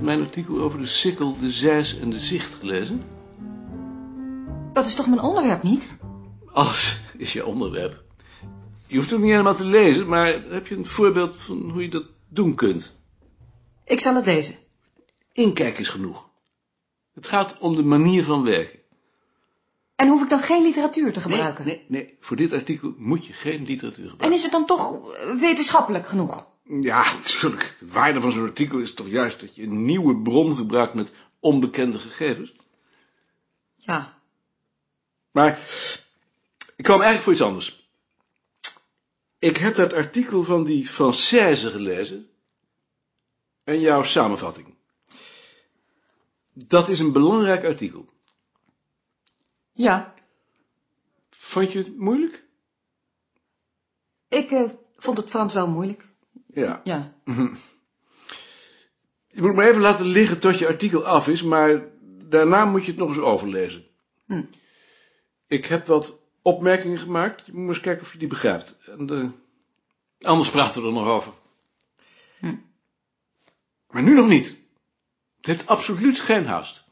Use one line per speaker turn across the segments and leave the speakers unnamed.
mijn artikel over de sikkel, de zeis en de zicht gelezen?
Dat is toch mijn onderwerp niet?
Alles is je onderwerp. Je hoeft het niet helemaal te lezen, maar heb je een voorbeeld van hoe je dat doen kunt?
Ik zal het lezen.
Inkijk is genoeg. Het gaat om de manier van werken.
En hoef ik dan geen literatuur te gebruiken?
Nee, nee, nee, voor dit artikel moet je geen literatuur gebruiken.
En is het dan toch wetenschappelijk genoeg?
Ja, natuurlijk. De waarde van zo'n artikel is toch juist dat je een nieuwe bron gebruikt met onbekende gegevens.
Ja.
Maar ik kwam eigenlijk voor iets anders. Ik heb dat artikel van die Française gelezen en jouw samenvatting. Dat is een belangrijk artikel.
Ja.
Vond je het moeilijk?
Ik eh, vond het Frans wel moeilijk.
Ja.
Ja.
Je moet me even laten liggen tot je artikel af is, maar daarna moet je het nog eens overlezen.
Hm.
Ik heb wat opmerkingen gemaakt. Je moet maar eens kijken of je die begrijpt. En, eh, anders praten we er nog over.
Hm.
Maar nu nog niet. Het heeft absoluut geen haast.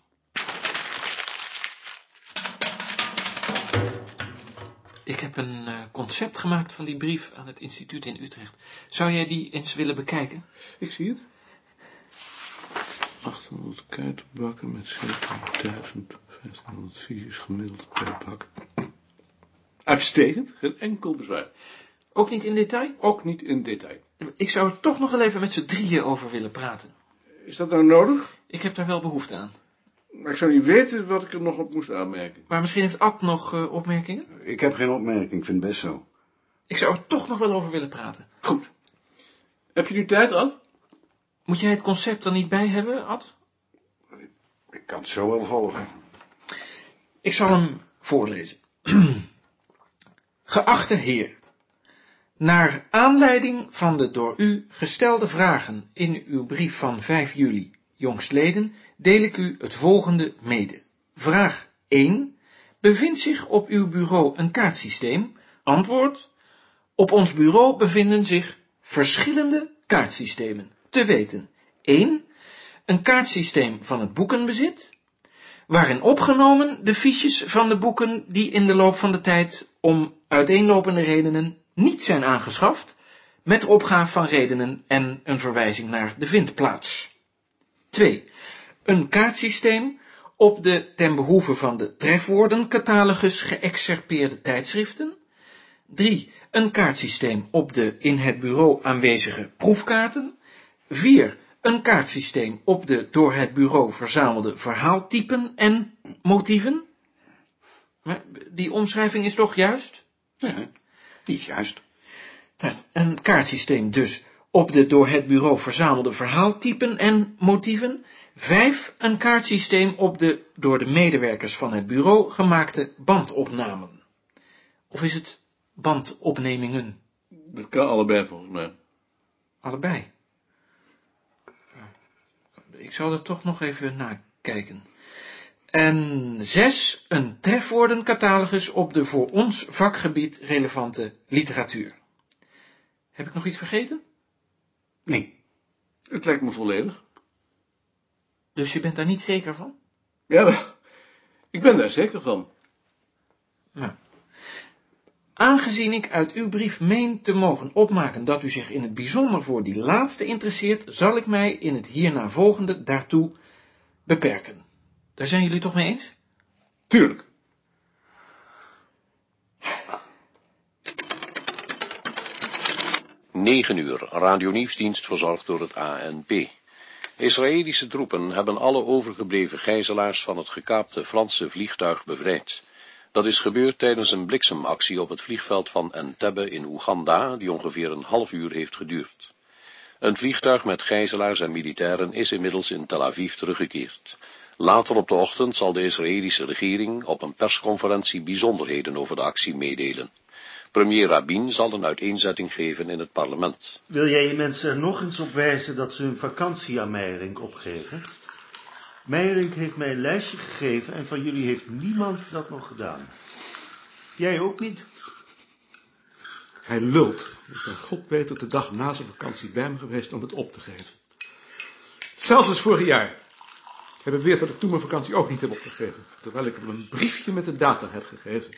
Ik heb een eh, concept gemaakt van die brief aan het instituut in Utrecht. Zou jij die eens willen bekijken?
Ik zie het. 800 kuitenbakken met 17.000, 1500 viertjes gemiddeld per bak. Uitstekend, geen enkel bezwaar.
Ook niet in detail?
Ook niet in detail.
Ik zou er toch nog wel even met z'n drieën over willen praten.
Is dat nou nodig?
Ik heb daar wel behoefte aan.
Maar ik zou niet weten wat ik er nog op moest aanmerken.
Maar misschien heeft Ad nog eh, opmerkingen?
Ik heb geen opmerking, ik vind het best zo.
Ik zou er toch nog wel over willen praten.
Goed. Heb je nu tijd, Ad?
Moet jij het concept er niet bij hebben, Ad?
Ik kan het zo wel volgen.
Ik zal hem voorlezen. Geachte heer, naar aanleiding van de door u gestelde vragen in uw brief van 5 juli jongstleden, deel ik u het volgende mede. Vraag 1. Bevindt zich op uw bureau een kaartsysteem? Antwoord. Op ons bureau bevinden zich verschillende kaartsystemen. Te weten. 1. Een kaartsysteem van het boekenbezit, waarin opgenomen de fiches van de boeken die in de loop van de tijd om uiteenlopende redenen niet zijn aangeschaft, met opgave van redenen en een verwijzing naar de vindplaats. 2. Een kaartsysteem op de ten behoeve van de trefwoordencatalogus geëxcerpeerde tijdschriften. 3. Een kaartsysteem op de in het bureau aanwezige proefkaarten. 4. Een kaartsysteem op de door het bureau verzamelde verhaaltypen en motieven. Die omschrijving is toch juist?
Ja, die is juist.
Dat, een kaartsysteem dus op de door het bureau verzamelde verhaaltypen en motieven. 5. Een kaartsysteem op de door de medewerkers van het bureau gemaakte bandopnamen. Of is het bandopnemingen?
Dat kan allebei volgens mij.
Allebei. Ik zal er toch nog even nakijken. En zes, een trefwoordencatalogus op de voor ons vakgebied relevante literatuur. Heb ik nog iets vergeten?
Nee,
Het lijkt me volledig.
Dus je bent daar niet zeker van?
Ja, ik ben daar zeker van.
Nou. Aangezien ik uit uw brief meen te mogen opmaken dat u zich in het bijzonder voor die laatste interesseert, zal ik mij in het hierna volgende daartoe beperken. Daar zijn jullie toch mee eens?
Tuurlijk.
Negen uur, radionieuwsdienst verzorgd door het ANP. Israëlische troepen hebben alle overgebleven gijzelaars van het gekaapte Franse vliegtuig bevrijd. Dat is gebeurd tijdens een bliksemactie op het vliegveld van Entebbe in Oeganda, die ongeveer een half uur heeft geduurd. Een vliegtuig met gijzelaars en militairen is inmiddels in Tel Aviv teruggekeerd. Later op de ochtend zal de Israëlische regering op een persconferentie bijzonderheden over de actie meedelen. Premier Rabin zal een uiteenzetting geven in het parlement.
Wil jij je mensen er nog eens op wijzen dat ze hun vakantie aan Meijerink opgeven? Meijerink heeft mij een lijstje gegeven en van jullie heeft niemand dat nog gedaan. Jij ook niet?
Hij lult. Ik ben god weet tot de dag na zijn vakantie bij me geweest om het op te geven. Zelfs als vorig jaar. Hij beweert dat ik toen mijn vakantie ook niet heb opgegeven. Terwijl ik hem een briefje met de data heb gegeven.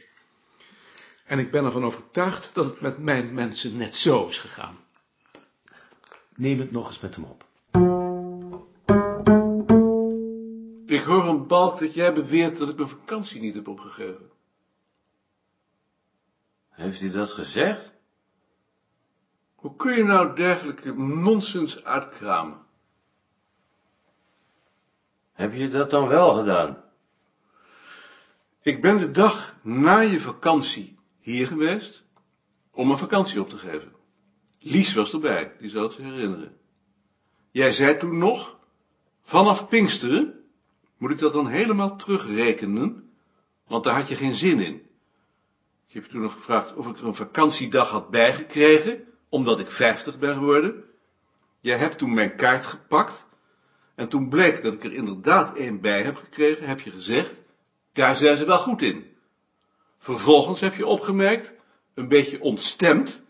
En ik ben ervan overtuigd dat het met mijn mensen net zo is gegaan.
Neem het nog eens met hem op.
Ik hoor van Balk dat jij beweert dat ik mijn vakantie niet heb opgegeven.
Heeft hij dat gezegd?
Hoe kun je nou dergelijke nonsens uitkramen?
Heb je dat dan wel gedaan?
Ik ben de dag na je vakantie hier geweest om een vakantie op te geven. Lies was erbij, die zal het zich herinneren. Jij zei toen nog, vanaf Pinksteren moet ik dat dan helemaal terugrekenen, want daar had je geen zin in. Ik heb je toen nog gevraagd of ik er een vakantiedag had bijgekregen, omdat ik 50 ben geworden. Jij hebt toen mijn kaart gepakt, en toen bleek dat ik er inderdaad één bij heb gekregen, heb je gezegd, daar zijn ze wel goed in. Vervolgens heb je opgemerkt, een beetje ontstemd,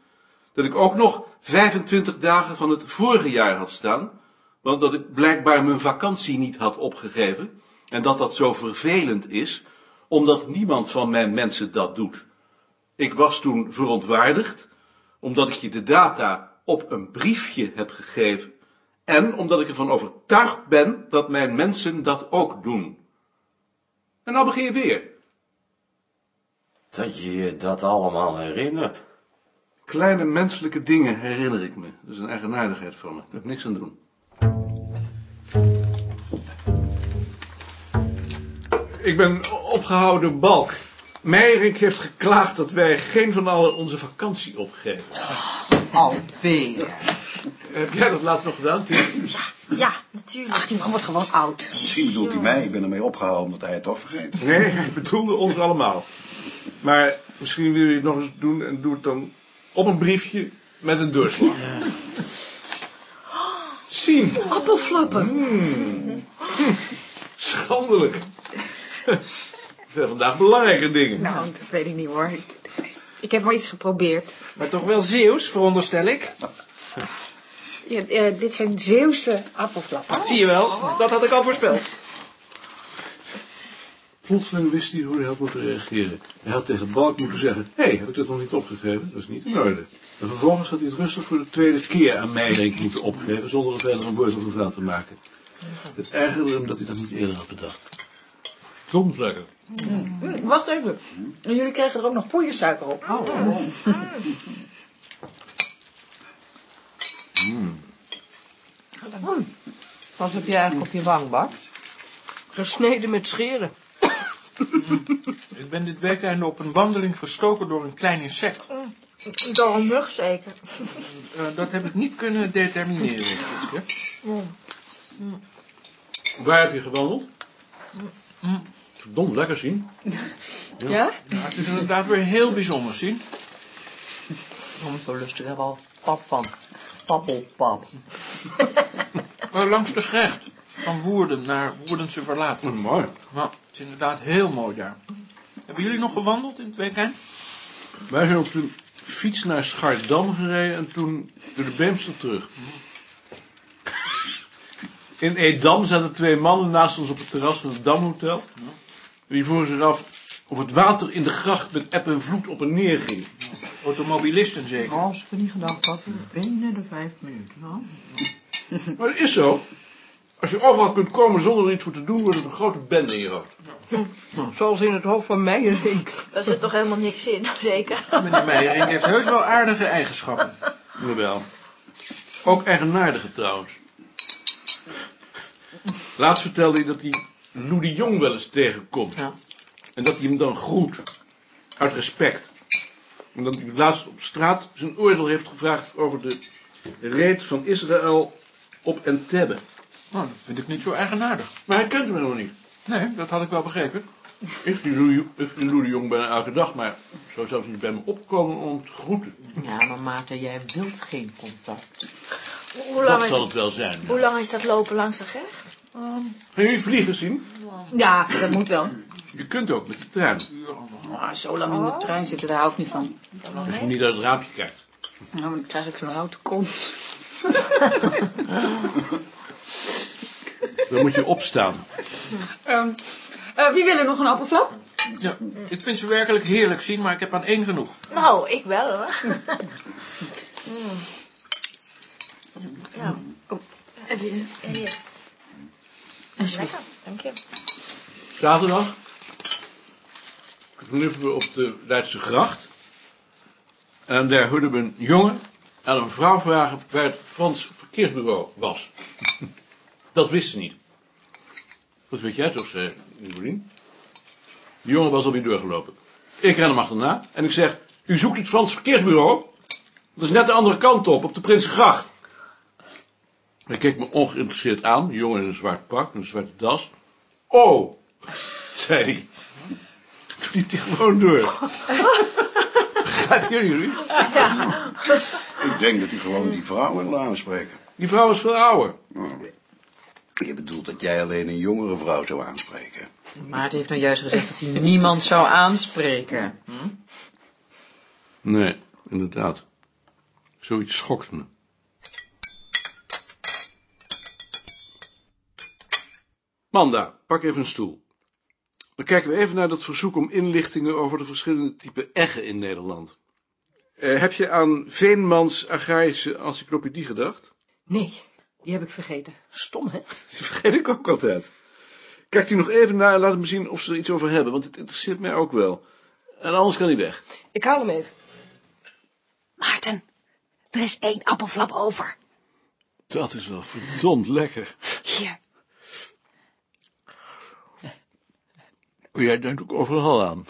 dat ik ook nog 25 dagen van het vorige jaar had staan, want dat ik blijkbaar mijn vakantie niet had opgegeven, en dat dat zo vervelend is, omdat niemand van mijn mensen dat doet. Ik was toen verontwaardigd, omdat ik je de data op een briefje heb gegeven, en omdat ik ervan overtuigd ben dat mijn mensen dat ook doen. En nou begin je weer.
Dat je je dat allemaal herinnert.
Kleine menselijke dingen herinner ik me. Dat is een eigenaardigheid van me. Daar heb ik niks aan doen. Ik ben opgehouden balk. Meijerink heeft geklaagd dat wij geen van allen onze vakantie opgeven.
Alweer.
Heb jij dat laatst nog gedaan, Tim?
Ja, natuurlijk.
Ach, die man wordt gewoon oud.
Misschien bedoelt hij mij, ik ben ermee opgehouden omdat hij het toch vergeet.
Nee, hij bedoelde ons allemaal. Maar misschien wil je het nog eens doen en doe het dan op een briefje met een doorslag. Zien.
Appelflappen.
Hmm. Hm. Schandelijk. Zijn vandaag belangrijke dingen.
Nou, dat weet ik niet hoor. Ik, ik heb maar iets geprobeerd.
Maar toch wel Zeeuws, veronderstel ik.
Ja, eh, dit zijn Zeeuwse appelflappen.
Zie je wel, dat had ik al voorspeld.
Plotseling wist hij hoe hij had moeten reageren. Hij had tegen Balk moeten zeggen, hé, hey, heb ik dat nog niet opgegeven? Dat is niet in orde. En vervolgens had hij het rustig voor de tweede keer aan Meijerink moeten opgeven, zonder er verder een woord over vuil te maken. Het ergerde hem dat hij dat niet eerder had bedacht. Soms lekker.
Hm, wacht even. En jullie krijgen er ook nog poeiersuiker op.
Wat heb je eigenlijk op je wang, Bart?
Gesneden met scheren.
Ik ben dit weekend op een wandeling gestoken door een klein insect.
Door een mug zeker.
Eh, dat heb ik niet kunnen determineren. Fritsje.
Waar heb je gewandeld?
Hm.
Verdomd lekker zien.
Ja?
Ja, het is inderdaad weer heel bijzonder, zien.
Om zo lustig hebben al pap van. Pappelpap.
Maar langs de grecht. Van Woerden naar Woerdense Verlaten.
Oh, mooi.
Nou, het is inderdaad heel mooi daar. Hebben jullie nog gewandeld in het weekend?
Wij zijn op de fiets naar Schardam gereden en toen door de Beemster terug. In Edam zaten twee mannen naast ons op het terras van het Damhotel. Die vroegen zich af of het water in de gracht met eb en vloed op en neer ging.
Automobilisten zeker.
Als we niet gedacht hadden, binnen de vijf minuten. hoor.
Maar dat is zo. Als je overal kunt komen zonder er iets voor te doen, wordt het een grote bende in je hoofd.
Zoals in het hoofd van Meijerink.
Daar zit toch helemaal niks in, zeker?
Meneer Meijering heeft heus wel aardige eigenschappen.
Jawel. Ook eigenaardige trouwens. Laatst vertelde hij dat hij Lou de Jong wel eens tegenkomt.
Ja.
En dat hij hem dan groet. Uit respect. En dat hij laatst op straat zijn oordeel heeft gevraagd over de reed van Israël op Entebbe.
Nou, dat vind ik niet zo eigenaardig.
Maar hij kent hem helemaal niet.
Nee, dat had ik wel begrepen.
Ik zie Lou, de Jong bijna elke dag, maar zou zelfs niet bij me opkomen om te groeten.
Ja, maar Maarten, jij wilt geen contact.
Hoe lang,
Dat
is,
zal het wel zijn.
hoe lang is dat lopen langs de gerecht?
Gaan jullie vliegen zien?
Ja, dat moet wel.
Je kunt ook met de trein.
Maar zo lang in de trein zitten, daar hou ik niet van.
Als je niet uit het raampje kijkt.
Nou, dan krijg ik zo'n houten kont.
Dan moet je opstaan.
Ehm, eh, wie wil er nog een appelflap?
Ja, ik vind ze werkelijk heerlijk zien, maar ik heb aan één genoeg.
Nou, ik wel hoor. Ja,
Kom, even.
hier.
Alsjeblieft.
Lekker, dank je.
Zaterdag liepen we op de Leidse gracht. En daar hoorden we een jongen en een vrouw vragen waar het Frans verkeersbureau was. Dat wist ze niet. Dat weet jij toch, zei Nicolien? Die jongen was alweer doorgelopen. Ik ren hem achterna en ik zeg, u zoekt het Frans verkeersbureau? Dat is net de andere kant op, op de Prinsengracht. Hij keek me ongeïnteresseerd aan, die jongen in een zwart pak, een zwarte das. Oh, zei hij. Toen liep hij gewoon door. Begrijpen jullie?
Ik denk dat u gewoon die vrouw wil aanspreken.
Die vrouw is veel ouder.
Nou, je bedoelt dat jij alleen een jongere vrouw zou aanspreken.
Maarten heeft nou juist gezegd dat hij niemand zou aanspreken. Hm?
Nee, inderdaad. Zoiets schokt me. Manda, pak even een stoel. Dan kijken we even naar dat verzoek om inlichtingen over de verschillende typen eggen in Nederland. Eh, heb je aan Veenmans agrarische encyclopedie gedacht?
Nee, die heb ik vergeten. Stom, hè?
Die vergeet ik ook altijd. Kijk die nog even naar en laat me zien of ze er iets over hebben, want het interesseert mij ook wel. En anders kan hij weg.
Ik haal hem even.
Maarten, er is één appelflap over.
Dat is wel verdomd lekker.
Hier.
Jij denkt ook overal aan.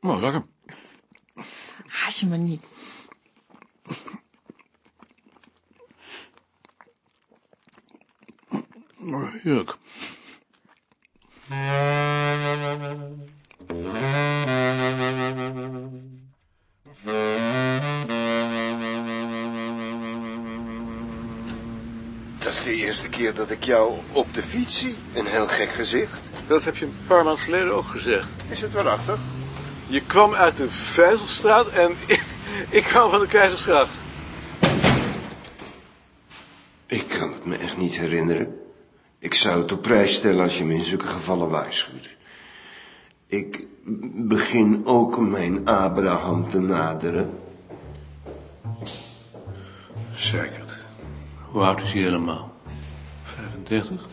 Nou, lekker.
Haat je me niet.
Maar heerlijk.
Dat is de eerste keer dat ik jou op de fiets zie. Een heel gek gezicht.
Dat heb je een paar maanden geleden ook gezegd.
Is het waarachtig?
Je kwam uit de Vijzelstraat en ik, ik kwam van de Keizersgracht.
Ik kan het me echt niet herinneren. Ik zou het op prijs stellen als je me in zulke gevallen waarschuwt. Ik begin ook mijn Abraham te naderen.
Zeker. Hoe oud is hij helemaal? 35?